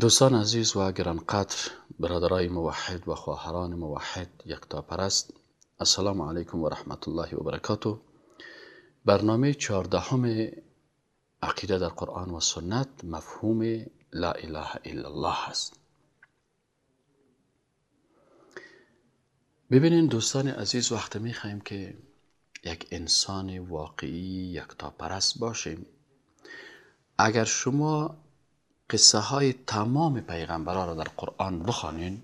دوستان عزیز و گرانقدر برادرای موحد و خواهران موحد یکتا پرست السلام علیکم و رحمت الله و برکاته. برنامه چهاردهم عقیده در قرآن و سنت مفهوم لا اله الا الله است. ببینین دوستان عزیز وقت می خواهیم که یک انسان واقعی یکتا پرست باشیم اگر شما قصه های تمام پیغمبرها را در قرآن بخوانین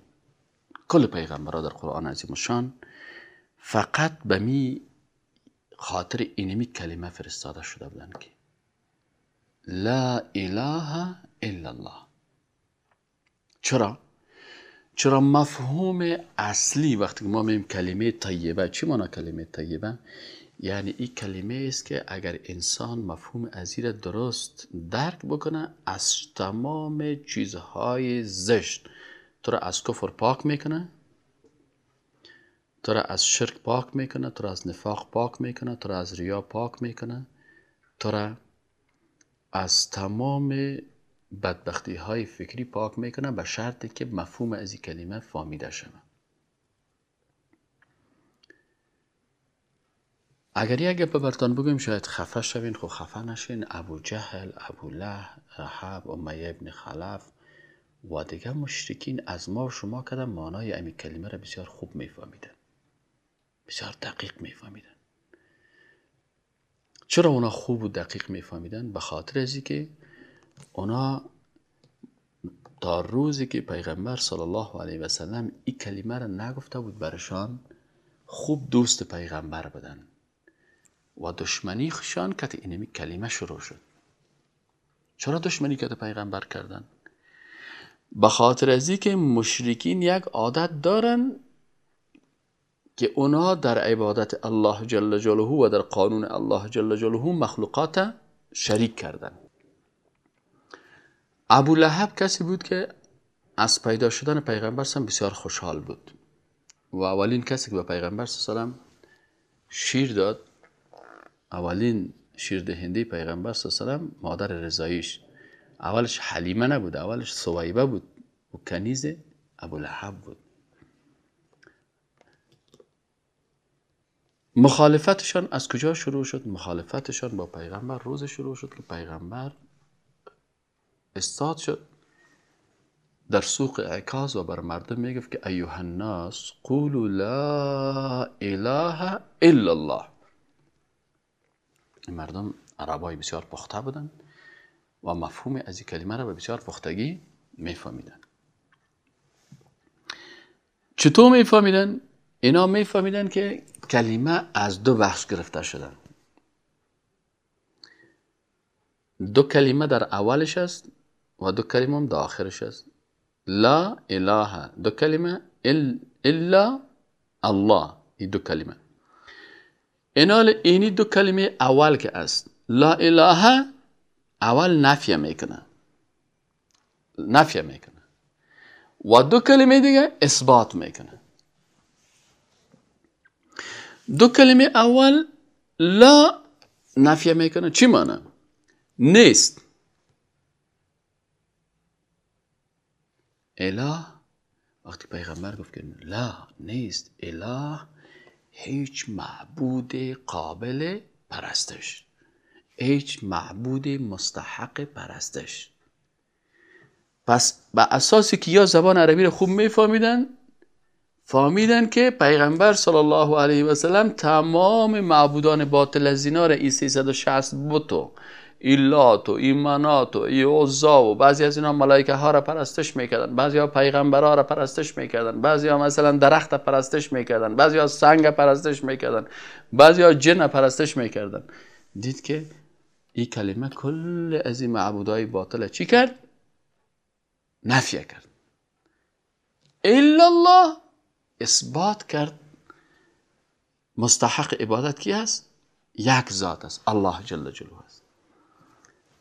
کل پیغمبرها در قرآن عظیم شان فقط به می خاطر اینمی کلمه فرستاده شده بودند که لا اله الا الله چرا؟ چرا مفهوم اصلی وقتی ما میم کلمه طیبه چی مانا کلمه طیبه؟ یعنی این کلمه است که اگر انسان مفهوم ازیر درست درک بکنه از تمام چیزهای زشت تو را از کفر پاک می‌کنه تو را از شرک پاک می‌کنه تو را از نفاق پاک می‌کنه تو را از ریا پاک می‌کنه تو را از تمام بدبختی های فکری پاک می‌کنه به شرطی که مفهوم از این کلمه فهمیده شود اگر یک گپ برتان بگویم شاید خفه شوین. خب خفه نشین. ابو جهل ابو له رحب امیه ابن خلف و دیگه مشرکین از ما و شما کدن معنای امی کلمه را بسیار خوب میفهمیدن. بسیار دقیق میفهمیدن. چرا اونا خوب و دقیق میفهمیدن؟ به خاطر ازی که اونا تا روزی که پیغمبر صلی الله علیه و سلم این کلمه را نگفته بود برشان خوب دوست پیغمبر بدن. و دشمنی خشان که اینمی کلمه شروع شد. چرا دشمنی که پیغمبر کردن؟ به خاطر ازی که مشرکین یک عادت دارن که اونا در عبادت الله جل جلاله و در قانون الله جل جلاله مخلوقات شریک کردن. ابو لهب کسی بود که از پیدا شدن پیغمبر سم بسیار خوشحال بود. و اولین کسی که به پیغمبر سلام شیر داد اولین شیر دهنده پیغمبر سلام مادر رضاییش. اولش حلیمه نبود اولش سویبه بود و کنیز ابو لهب بود. مخالفتشان از کجا شروع شد؟ مخالفتشان با پیغمبر روز شروع شد که پیغمبر استاد شد. در سوق عکاز و بر مردم می‌گفت که ایوه الناس قولوا لا اله الا الله. این مردم عربای بسیار پخته بودن و مفهوم از این کلمه را به بسیار پختگی میفهمیدن. چطور میفهمیدن؟ اینا میفهمیدن که کلمه از دو بخش گرفته شدن دو کلمه در اولش است و دو کلمه هم در آخرش است. لا اله دو کلمه الا الله این دو کلمه. اینال اینی دو کلمه اول که است لا اله اول نفیه می‌کنه نفیه می‌کنه و دو کلمه دیگه اثبات می‌کنه دو کلمه اول لا نفیه می‌کنه چی معنی؟ نیست اله وقتی پیغمبر گفت که لا نیست اله هیچ معبود قابل پرستش. هیچ معبود مستحق پرستش. پس به اساسی که یا زبان عربی رو خوب میفهمیدن فهمیدن که پیغمبر صلی الله علیه و سلم تمام معبودان باطل از اینا ای 360 بتو ایلات و ایمانات و ای عزا و بعضی از اینا ملائکه ها را پرستش می‌کردن. بعضی ها پیغمبر ها را پرستش می‌کردن. بعضی ها مثلا درخت پرستش می‌کردن. بعضی ها سنگ پرستش می‌کردن. بعضی ها جن پرستش می‌کردن. دید که این کلمه کل از این معبودای باطل چی کرد؟ نفیه کرد. الا الله اثبات کرد. مستحق عبادت کی هست؟ یک ذات است. الله جل جلاله است.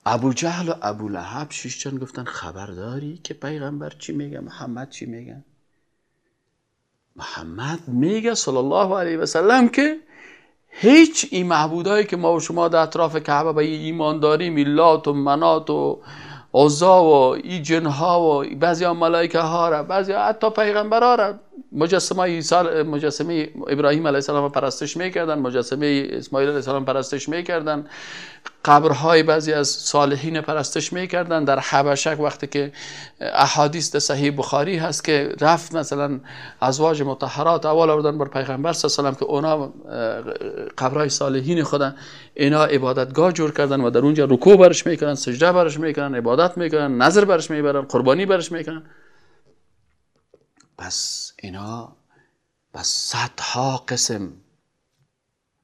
ابو جهل و ابو لهب شیشتن گفتن خبر داری که پیغمبر چی میگه؟ محمد چی میگه؟ محمد میگه صلی الله علیه و که هیچ این معبودایی که ما و شما در اطراف کعبه به ایمان داریم ایلات و منات و عزا و این جنها و بعضی ها ملائکه ها را بعضی ها حتی پیغمبر ها را مجسمه عیسی مجسمه ابراهیم علیه السلام پرستش می‌کردن مجسمه اسماعیل علیه السلام پرستش می‌کردن. قبرهای بعضی از صالحین پرستش می‌کردن. در حبشک وقتی که احادیث صحیح بخاری هست که رفت مثلا ازواج مطهرات اول آوردن بر پیغمبر صلی الله که اونا قبرهای صالحین خودن اینا عبادتگاه جور کردن و در اونجا رکوع برش می‌کنن سجده برش می‌کنن عبادت می‌کنن نظر برش می‌برن قربانی برش می‌کنن. پس اینا بس صدها قسم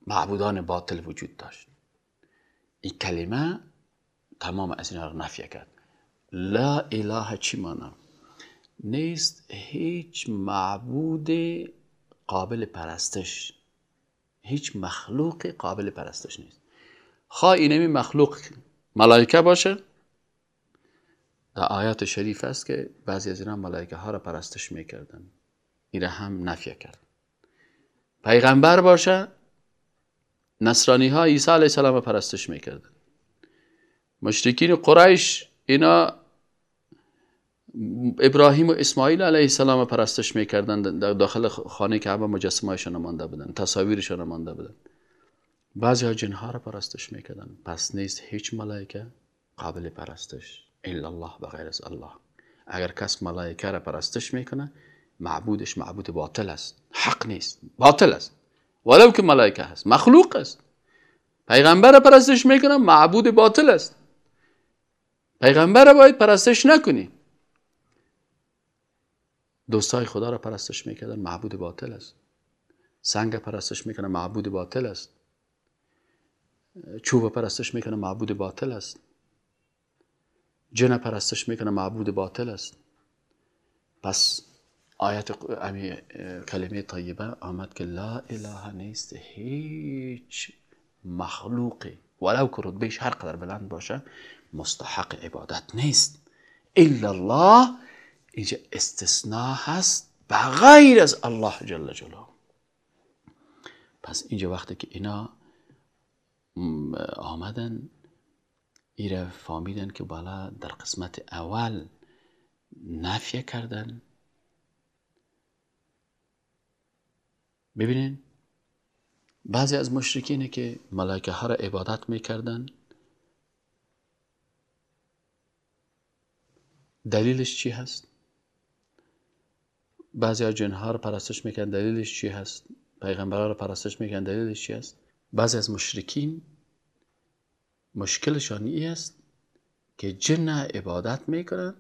معبودان باطل وجود داشت. این کلمه تمام از اینا رو نفیه کرد. لا اله چی مانا؟ نیست هیچ معبود قابل پرستش. هیچ مخلوق قابل پرستش نیست. خواه اینمی مخلوق ملائکه باشه؟ در آیات شریف است که بعضی از اینا ملائکه ها را پرستش می‌کردن. این هم نفیه کرد. پیغمبر باشه نصرانی ها عیسی علیه السلام پرستش می‌کردن. مشرکین قریش اینا ابراهیم و اسماعیل علیه السلام پرستش می‌کردن داخل خانه کعبه مجسمهشان مانده بودن تصاویرشان مانده بودن. بعضی ها جنها را پرستش می‌کردن. پس نیست هیچ ملائکه قابل پرستش. الا الله بغیر از الله. اگر کس ملائکه را پرستش می‌کنه معبودش معبود باطل است. حق نیست. باطل است. ولو که ملائکه هست. مخلوق است. پیغمبر پرستش می‌کنه معبود باطل است. پیغمبر را باید پرستش نکنی. دوستای خدا را پرستش می‌کردن معبود باطل است. سنگ پرستش می‌کنه معبود باطل است. چوب پرستش می‌کنه معبود باطل است. جن پرستش می‌کنه معبود باطل است. پس آیت امی کلمه طیبه آمد که لا إله نیست هیچ مخلوقی ولو که رتبهش هر قدر بلند باشه مستحق عبادت نیست إلا الله اینجا استثناء هست بغیر از الله جل جلاله. پس اینجا وقتی که اینا آمدن ایره فهمیدن که بالا در قسمت اول نفیه کردن ببینین بعضی از مشرکینه که ملائکه ها را عبادت می‌کردن دلیلش چی هست؟ بعضی از جنها را پرستش می‌کردن دلیلش چی هست؟ پیغمبرها را پرستش می‌کردن دلیلش چی هست؟ بعضی از مشرکین مشکلشان ای است که جن عبادت می‌کنن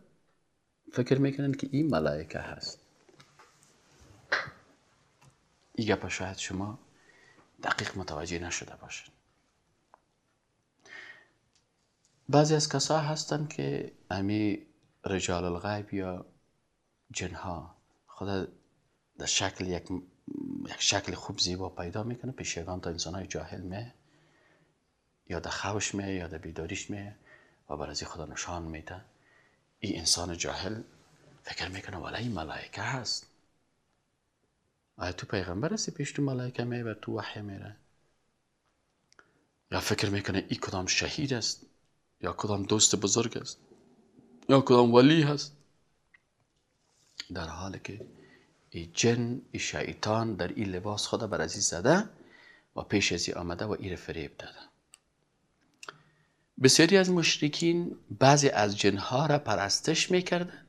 فکر می‌کنن که این ملائکه هست این گپ شاید شما دقیق متوجه نشده باشید بعضی از کسا هستن که امی رجال الغیب یا جنها خدا در شکل یک, یک شکل خوب زیبا پیدا می‌کنه پیش یگان تا انسان های جاهل می یا در خوش می یا در بیداریش می و برای خدا نشان میده. این انسان جاهل فکر می‌کنه ولی ملائکه هست. آیا تو پیغمبر هستی پیش تو ملائکه تو وحی میره. یا فکر می‌کنه ای کدام شهید است یا کدام دوست بزرگ است یا کدام ولی هست؟ در حالی که ای جن ای شیطان در این لباس خدا بر ازی زده و پیش ازی آمده و ای فریب داده. بسیاری از مشرکین بعضی از جنها را پرستش می‌کردن.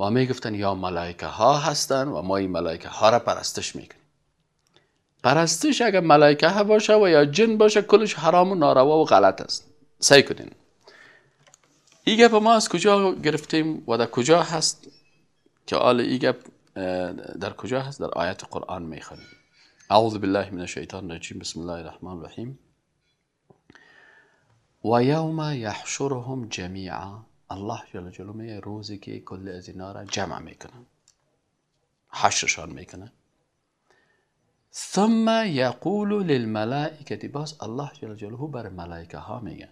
و می گفتن یا ملائکه ها هستن و ما این ملائکه ها را پرستش می‌کنیم. پرستش اگر ملائکه ها باشه و یا جن باشه کلش حرام و ناروا و غلط است. سعی کنین. این گپ ما از کجا گرفتیم و در کجا هست؟ که آل گپ در کجا هست؟ در آیت قرآن می‌خوانیم. اعوذ بالله من الشیطان الرجیم. بسم الله الرحمن الرحیم. و یوم یحشرهم جمیعا. الله جل جلاله میگه روزی که کل از اینا را جمع می‌کنن حشرشان می‌کنه ثم یقول للملائکه باز الله جل جلاله بر ملائکه ها میگه.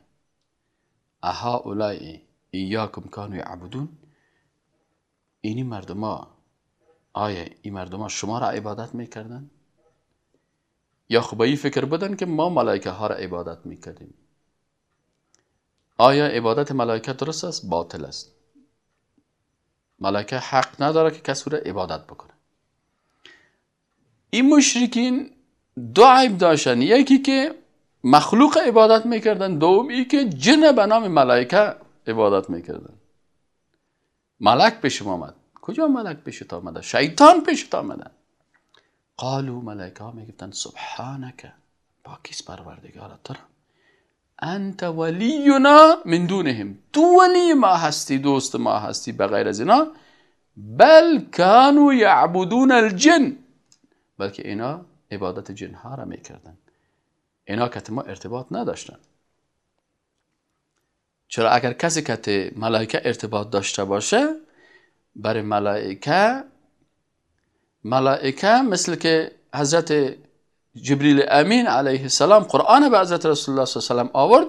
اها اولای ایاکم کانو یعبدون؟ اینی مردما آیا این مردما شما را عبادت می‌کردن؟ یا خب فکر بدن که ما ملائکه ها را عبادت می‌کردیم. آیا عبادت ملائکه درست است؟ باطل است. ملائکه حق نداره که کسی را عبادت بکنه. این مشرکین دو عیب داشتن. یکی که مخلوق عبادت می‌کردن دومی که جن به نام ملائکه عبادت می‌کردن. ملک پیش آمد. کجا ملک پیشت آمده شیطان پیشت آمده قالو ملائکه ها می‌گفتن سبحانک پاکیز پروردگار تو انت ولینا من دونهم. تو ولی ما هستی دوست ما هستی بغیر از اینا. بل کانو یعبدون الجن. بلکه اینا عبادت جن ها را می‌کردن. اینا که ما ارتباط نداشتن. چرا اگر کسی که ملائکه ارتباط داشته باشه برای ملائکه ملائکه مثل که حضرت جبریل امین علیه السلام قرآن به حضرت رسول الله صلی الله علیه و آورد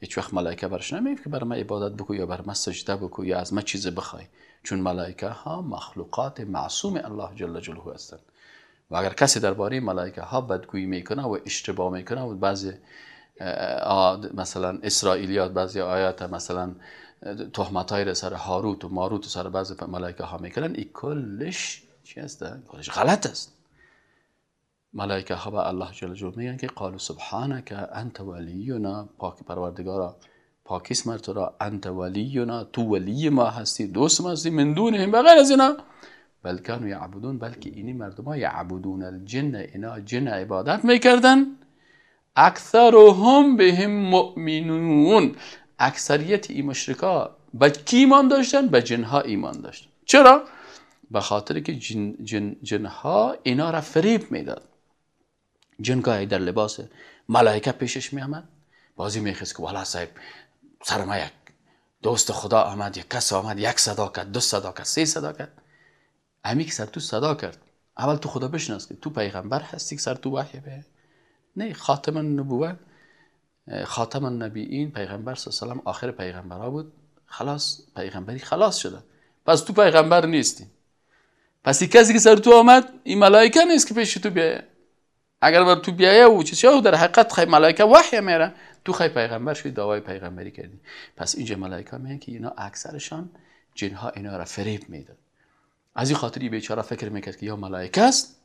هیچ وقت ملائکه برش نمیگه که برای من عبادت بکو یا برای من سجده بکو یا از من چیز بخوای چون ملائکه ها مخلوقات معصوم الله جل جلاله هستند و اگر کسی درباره ملائکه ها بدگویی می‌کنه و اشتباه می‌کنه و بعضی مثلا اسرائیلیات بعضی آیات مثلا تهمت های سر هاروت و ماروت و سر بعضی ملائکه ها می‌کنن این کلش چی است؟ کلش غلط است ملائکه ها الله جل جلاله میگن که قالوا سبحانك انت ولینا. پاک پروردگارا پاکیس مر تو را. انت ولینا تو ولی ما هستی دوست ما هستی من دونهم بغیر از اینا. بل کانو یعبدون بلکه اینی مردم ها یعبدون الجن اینا جن عبادت می‌کردن. اکثرهم بهم مؤمنون. اکثریت این مشرکا به کی ایمان داشتن؟ به جنها ایمان داشتن. چرا؟ به خاطر که جن, جن, جنها اینا را فریب می‌داد. جن گاهی در لباس ملائکه پیشش می آمد بازی میخست که والا صاحب سر ما یک دوست خدا آمد یک کس آمد یک صدا کرد دو صدا کرد سه صدا کرد امی که سر تو صدا کرد. اول تو خدا بشناس که تو پیغمبر هستی که سر تو وحی به نه خاتم النبوه خاتم النبیین پیغمبر صلی الله علیه و آخر پیغمبرها بود. خلاص پیغمبری خلاص شده. پس تو پیغمبر نیستی. پس کسی که سر تو آمد این ملائکه نیست که پیش تو بیایه اگر بر تو بیایه و چیزی در حقیقت خیلی ملائکه وحی میره تو خیلی پیغمبر شدی دعوای پیغمبری کردی. پس اینجا ملائکه میگن که اینا اکثرشان جنها اینا را فریب میدن. از این خاطری بیچاره فکر می‌کرد که یا ملائکه است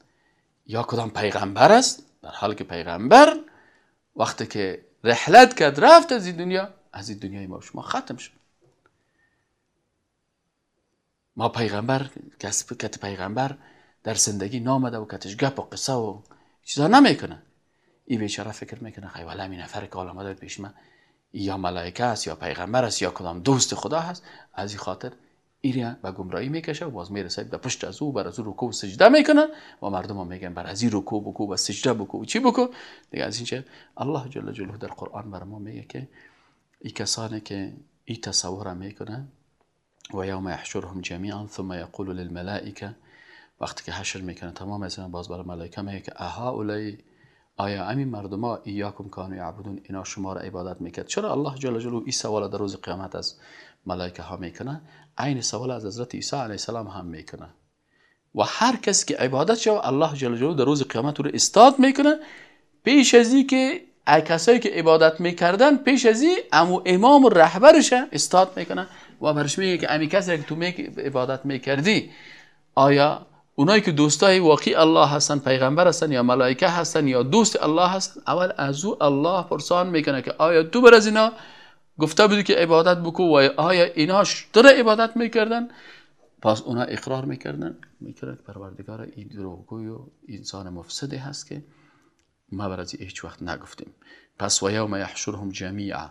یا کدام پیغمبر است. در حالی که پیغمبر وقتی که رحلت کرد رفت از این دنیا از این دنیای ما شما ختم شد. ما پیغمبر کسب کت پیغمبر در زندگی نامده و کتش گپ و قصه و چیزا نمی‌کنه. این بیچاره فکر می‌کنه خیلی ولی این نفر که آمده پیش من یا ملائکه است یا پیغمبر است یا کدام دوست خدا هست. از این خاطر ایریا به گمراهی می‌کشه و باز می‌رسه به پشت از او بر از او رکوع سجده می‌کنن و مردم هم میگن بر از این رکوع بکو و سجده بکو. چی بکو؟ دیگه از این الله جل جلاله در قرآن بر ما میگه که این کسانی که این تصور می‌کنن و یوم یحشرهم جمیعا ثم یقول للملائکه وقتی که حشر می‌کنه تمام از باز برای ملائکه میگه که اها اولای آیا همین مردم ها ایاکم کانو یعبدون؟ اینا شما را عبادت می‌کرد. چرا الله جل جلاله این سوال در روز قیامت از ملائکه ها می‌کنه؟ عین سوال از حضرت عیسی علیه السلام هم می‌کنه. و هر کسی که عبادت شو الله جل جلاله در روز قیامت رو استاد می‌کنه. پیش از که کسایی که عبادت می‌کردن پیش از امو امام و رهبرش استاد می‌کنه. و برش میگه که امی کسی که تو عبادت می‌کردی آیا اونایی که دوستای واقعی الله هستن پیغمبر هستن یا ملائکه هستن یا دوست الله هستن اول از او الله پرسان می‌کنه که آیا تو بر از اینا؟ گفته بودی که عبادت بکو و آیا اینا تو عبادت می‌کردن؟ پس اونا اقرار می‌کردن. می‌کردن که پروردگار این دروغگوی و انسان مفسدی هست که ما بر از هیچ وقت نگفتیم. پس و یوم یحشرهم جمیعا.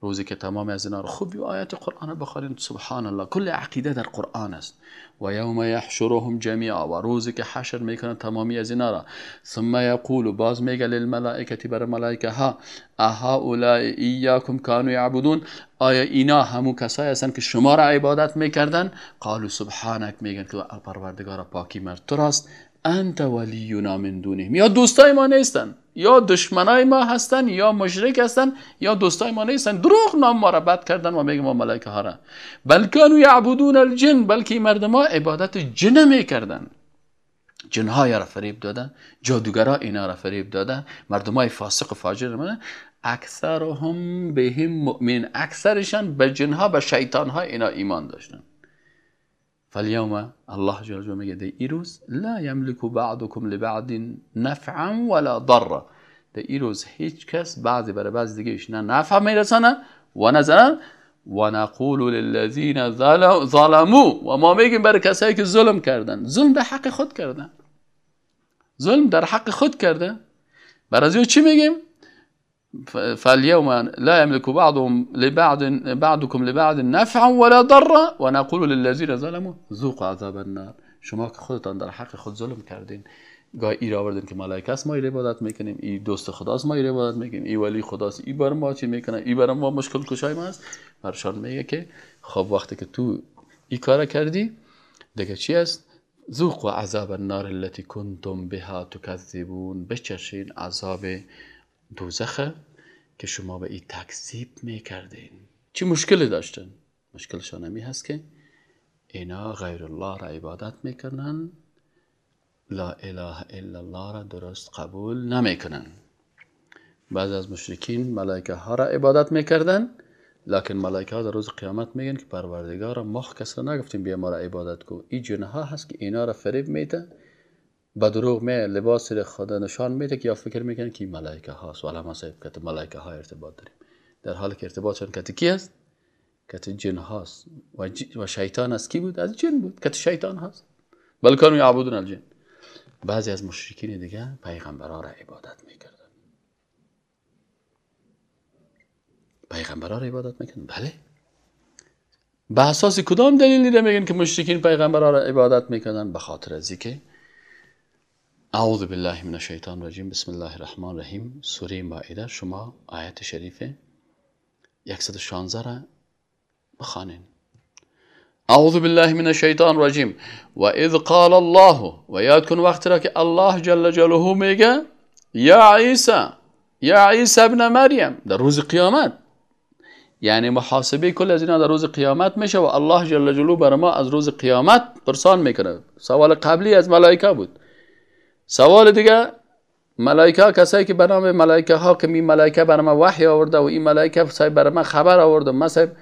روزی که تمام از اینا رو خوب آیت قرآن بخارین سبحان الله کل عقیده در قرآن است. و یوم یحشرهم جمیعا. و روزی که حشر می‌کنه تمامی از اینا را. ثم یقول باز میگه للملائکتی بر ملائکه ها اها اولای ایاکم کانو یعبدون؟ آیا اینا همون کسایی هستن که شما را عبادت می‌کردن؟ قالو سبحانک. میگن که پروردگار پاکی مرد تو راست. انت ولینا من دونهم. یا دوستای ما نیستن. یا دشمنای ما هستن یا مشرک هستن یا دوستای ما نیستن. دروغ نام ما را بد کردن و میگم ما ملائکه ها را. بل کانوا یعبدون الجن بلکه مردم ها عبادت جن می‌کردن. جن ها را فریب دادن جادوگرا اینا را فریب دادن. مردم های فاسق و فاجر من اکثرهم بهم مؤمن اکثرشان به جن ها به شیطان ها اینا ایمان داشتن. فاليوم الله جل جلاله میگه ایروز لا یملک بعضكم لبعض نفعا ولا ضرا. ده ایروز هیچ کس بعضی برای بعض دیگه نه نفع میرسانه و نه و نقول للذین ظلموا. و ما میگیم برای کسایی که ظلم کردن ظلم در حق خود کردن ظلم در حق خود کرده برای چی میگیم فاليوم لا يملك بعضهم لبعض بعضكم لبعض نفعا ولا ضرا ونقول للذين ظلموا ذوقوا عذاب النار. شما که خودتان در حق خود ظلم کردین گاه ای را آوردین که ملائکه است ما ای عبادت می‌کنیم. ای دوست خداست ما ای عبادت می‌کنیم. ای ولی خداست ای بر ما چی می‌کنه؟ ای بر ما مشکل کشای ما است. برشان میگه که خب وقتی که تو ای کار کردی دیگه چی است؟ ذوقوا عذاب النار التي كنتم بها تكذبون بچشین عذاب دوزخه که شما به این تکذیب می‌کردین. چی مشکلی داشتن؟ مشکلشان همی هست که اینا غیر الله را عبادت می‌کنن. لا اله الا الله را درست قبول نمی‌کنن. بعض از مشرکین ملائکه ها را عبادت می‌کردن لکن ملائکه ها در روز قیامت میگن که پروردگار ما کس را نگفتیم بیا ما را عبادت کو این جنه ها هست که اینا را فریب میده. با دروغ می لباس خدا نشان میده که یا فکر می‌کنن که ملائکه هاست و علما صاحب که ملائکه ها ارتباط داریم. در حالی که ارتباطشون که کی است؟ که جن هاست. و, و شیطان از کی بود؟ از جن بود. که شیطان هست کانوا یعبدون الجن. بعضی از مشرکین دیگه پیغمبرها را عبادت می‌کردن. پیغمبرها را عبادت می‌کردن. بله. به اساس کدام دلیلی میگن که مشرکین پیغمبرها را عبادت می‌کردن؟ به خاطر از که أعوذ بالله من الشیطان الرجیم بسم الله الرحمن الرحیم سورة مائدة شما آیت شریف 116 را بخوانین. أعوذ بالله من الشیطان الرجیم. و اذ قال الله و یاد کن وقتی الله جل جلاله میگه یا عیسی یا عیسی ابن مریم در روز قیامت. یعنی محاسبه کل از اینا در روز قیامت میشه و الله جل جلاله بر ما از روز قیامت پرسان میکنه. سوال قبلی از ملائکه بود. سوال دیگه ملائکه کسایی که به نام ملائکه ها که می ملائکه بر وحی آورده و این ملائکه صاحب بر خبر آورده صاحب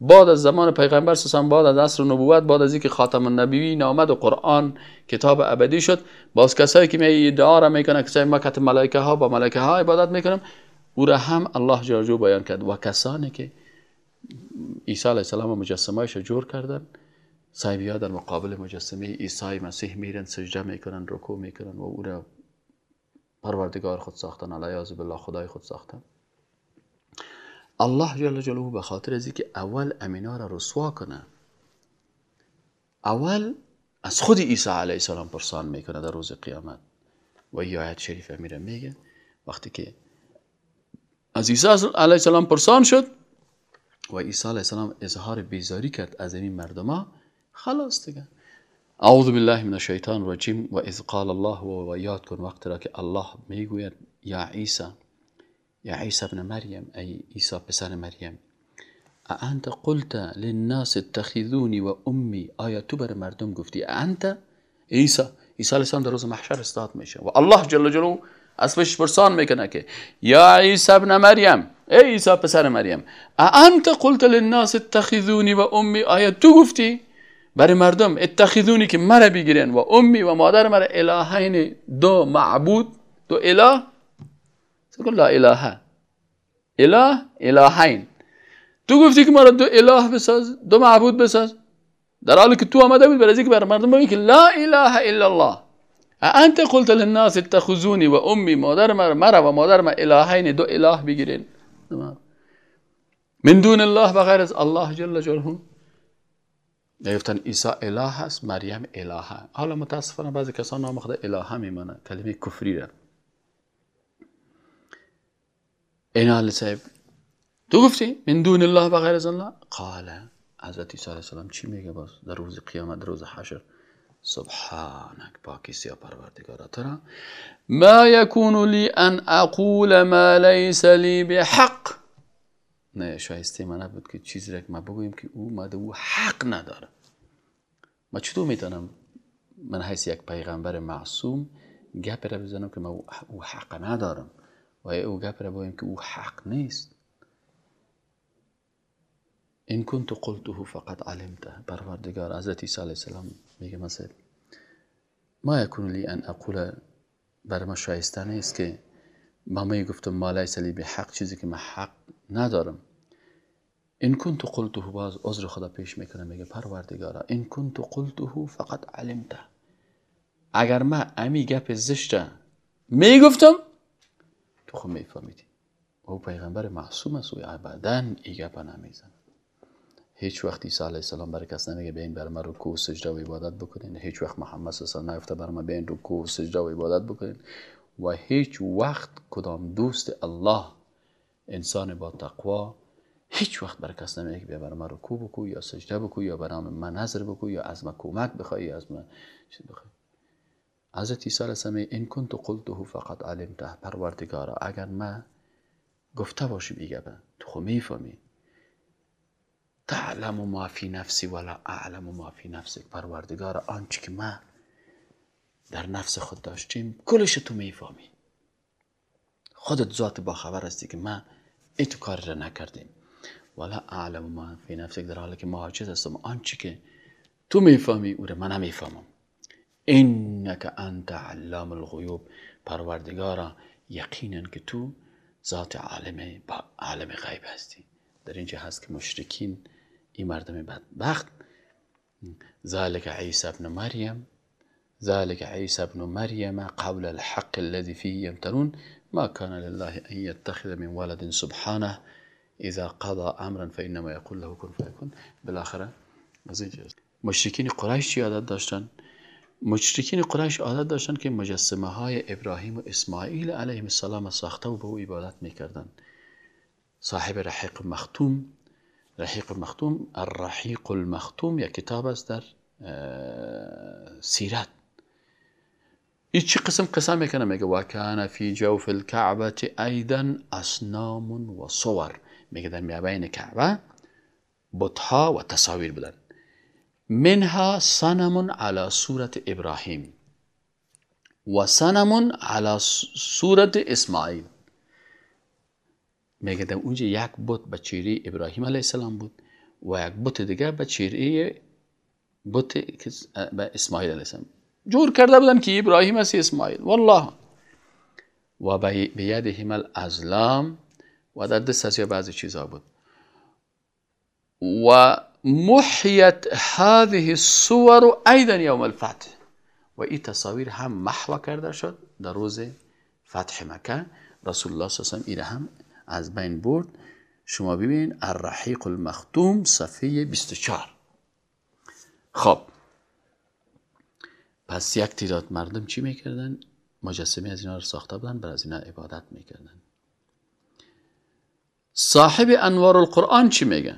بعد از زمان پیغمبر سسان بعد از عصر نبوت بعد از اینکه خاتم النبیین آمد و قرآن کتاب ابدی شد باز کسایی که می ادعا را می‌کنه که ما کت ملائکه ها با ملائکه ها عبادت می‌کنم او را هم الله جل بیان کرد. و کسانی که عیسی علیه السلام مجسمه‌اش جور کردن صحیبی در مقابل مجسمه عیسی مسیح میرن سجده می‌کنن رکوع می‌کنن و او را پروردگار خود ساختن علیه بالله خدای خود ساختن. الله جل جلاله به خاطر از که اول امینا را رسوا کنه اول از خود عیسی علیه السلام پرسان می‌کنه در روز قیامت. و این آیت شریف میره میگه وقتی که از عیسی علیه السلام پرسان شد و عیسی علیه السلام اظهار بیزاری کرد از این مردم خلاص دیگه. أعوذ بالله من الشیطان الرجیم و اذ قال الله و یاد کن وقت را که الله میگوید یا عیسی یا عیسی ابن مریم ای عیسی پسر مریم انت قلت للناس اتخذوني و امی آیا تو بر مردم گفتی؟ انت عیسی عیسی علیه در روز محشر استاد میشه. و الله جل جلاله اسمش پرسان میکنه که یا عیسی ابن مریم ای عیسی پسر مریم انت قلت للناس اتخذوني و امی آیا تو گفتی؟ برای مردم اتخذونی که مرا بگیرن و امی و مادر مرا الهین دو معبود. دو اله؟ لا اله. اله الهین. تو گفتی که مرا دو اله بساز دو معبود بساز. در حالی که تو آمده بود برای که برای مردم بگی که لا اله الا الله. انت قلت للناس اتخذونی و امی مادر مرا مرا و مادر مرا الهین دو اله بگیرین من دون الله و غیر از الله جل جلاله. گفتن عیسی اله هست مریم اله حالا متاسفانه بعضی کسان نام خدا اله میمانه کلمه کفری را. این صاحب. تو گفتی من دون الله و غیر از الله؟ قال حضرت عیسی علیه السلام چی میگه باز در روز قیامت در روز حشر؟ سبحانك پاکی سیا پروردگارا ترا ما يكون لي ان اقول ما ليس لي بحق. نه شایسته من نبود که چیزی را که ما بگویم که او ماده او حق نداره. ما چطور می‌تونم؟ من حیث یک پیغمبر معصوم گپ را بزنم که ما او حق ندارم و او گپ را بگویم که او حق نیست. این کنت قلته فقط علمته. پروردگار حضرت عیسی علیه السلام میگه مثلا ما یکون لی ان اقول بر ما شایسته نیست که ما می گفتم ما لیس لی به حق چیزی که من حق ندارم. این کنت قلته باز عذر خدا پیش می‌کنه میگه پروردگارا این کنت قلته فقط علمته. اگر ما امی گپ زشته می‌گفتم تو خود میفهمیدی. او پیغمبر معصوم است و ابدا ای گپ نمی‌زنه. هیچ وقت عیسی علیه السلام برای کس نمیگه بین بر من رکوع و سجده و عبادت بکنین. هیچ وقت محمد صلی الله علیه و نگفته بر من بین رکوع و سجده و عبادت بکنین. و هیچ وقت کدام دوست الله انسان با تقوا هیچ وقت برای کس نمیگه بیا بر من رکوع بکو یا سجده بکو یا برام من نظر بکو یا از من کمک بخوای از من چیز بخوای. حضرت عیسی علیه این کنت قلته فقط علمته. پروردگارا اگر من گفته باشی بیگه تو خو می‌فهمی. تعلم ما فی نفسی ولا اعلم ما فی نفسک. پروردگار آنچه که ما در نفس خود داشتیم. کلش تو می‌فهمی خودت ذات با خبر هستی که ما ای تو کار را نکردیم. ولا اعلم ما فی نفسک در حالی که ما عاجز هستم. آنچه که تو می‌فهمی او را من نمی‌فهمم. انک انت علام الغیوب. پروردگارا یقینا که تو ذات عالم با عالم غیب هستی. در اینجا هست که مشرکین این مردم بدبخت. ذلك عیسی ابن مریم. ذلك عیسی ابن مریم قول الحق الذي فيه يمترون ما كان لله أن يتخذ من ولد سبحانه. إذا قضى امرا فإنما يقول له كن فيكون. بالآخرة از مشرکین قریش چی عادت داشتن؟ مشرکین قریش عادت داشتن که مجسمه های ابراهیم و اسماعیل السلام ساخته و به أو عبادت میکردن. صاحب رحیق مختوم رحیق المختوم الرحیق المختوم یک کتاب است در سیرت. این چی قسم قسم می‌کنه؟ میگه و کان فی جوف الكعبه ایضا اصنام و صور. میگه در میابین کعبه بتها و تصاویر بودن. منها صنم على صورت ابراهیم و صنم على صورت اسماعیل. میگه در اونجا یک بت به چهره ابراهیم علیه السلام بود و یک بت دیگه به چهره بت اسماعیل علیه السلام. جور کرده بودن که ابراهیم است اسماعیل. والله. و به ید همل ازلام و در دست از بعضی چیزا بود. و محیت هذه الصور ایضا یوم الفتح. و این تصاویر هم محو کرده شد در روز فتح مکه. رسول الله صلی الله علیه و هم از بین برد. شما ببین الرحیق المختوم صفحه 24 خب. پس یک تعداد مردم چی می‌کردن؟ مجسمه از اینا رو ساخته بودن بر از اینا عبادت می‌کردن. صاحب انوار القرآن چی میگه؟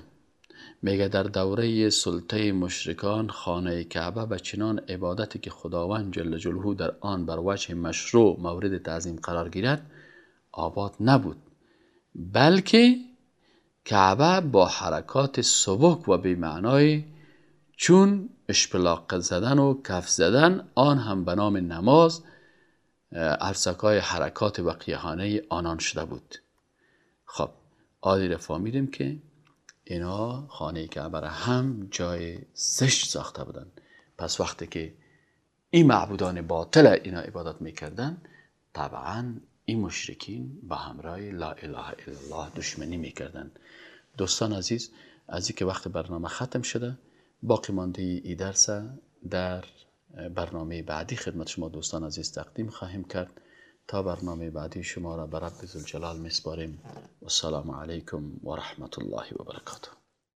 میگه در دوره سلطه مشرکان خانه کعبه به چنان عبادتی که خداوند جل جلاله در آن بر وجه مشروع مورد تعظیم قرار گیرد آباد نبود. بلکه کعبه با حرکات سبک و بیمعنای چون اشپلاق زدن و کف زدن آن هم به نام نماز ارسکای حرکات وقیهانه آنان شده بود. خب آدی را فهمیدیم که اینا خانه کعبه هم جای زشت ساخته بودن. پس وقتی که این معبودان باطل اینا عبادت می‌کردن طبعا این مشرکین با همراه لا اله الا الله دشمنی می‌کردن. دوستان عزیز از که وقت برنامه ختم شده باقی مانده ای درس در برنامه بعدی خدمت شما دوستان عزیز تقدیم خواهیم کرد. تا برنامه بعدی شما را به رب زلجلال میسپاریم. و السلام علیکم و رحمت الله و برکاته.